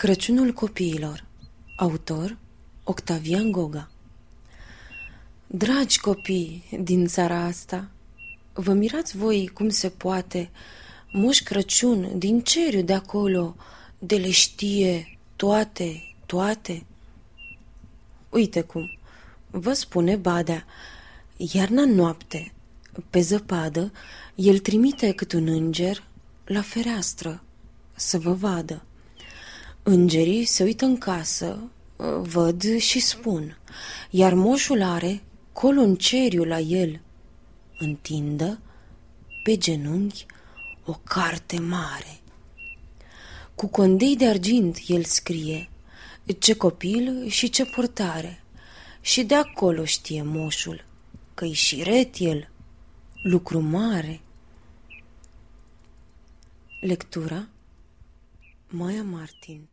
Crăciunul copiilor Autor Octavian Goga Dragi copii din țara asta, vă mirați voi cum se poate Moș Crăciun din ceriu de acolo de le știe toate, toate? Uite cum, vă spune Badea, iarna noapte, pe zăpadă, el trimite cât un înger la fereastră să vă vadă. Îngerii se uită în casă, văd și spun, iar moșul are colonceriul la el. Întindă pe genunchi o carte mare. Cu condei de argint el scrie ce copil și ce purtare. Și de acolo știe moșul că-i șiret el, lucru mare. Lectura Maya Martin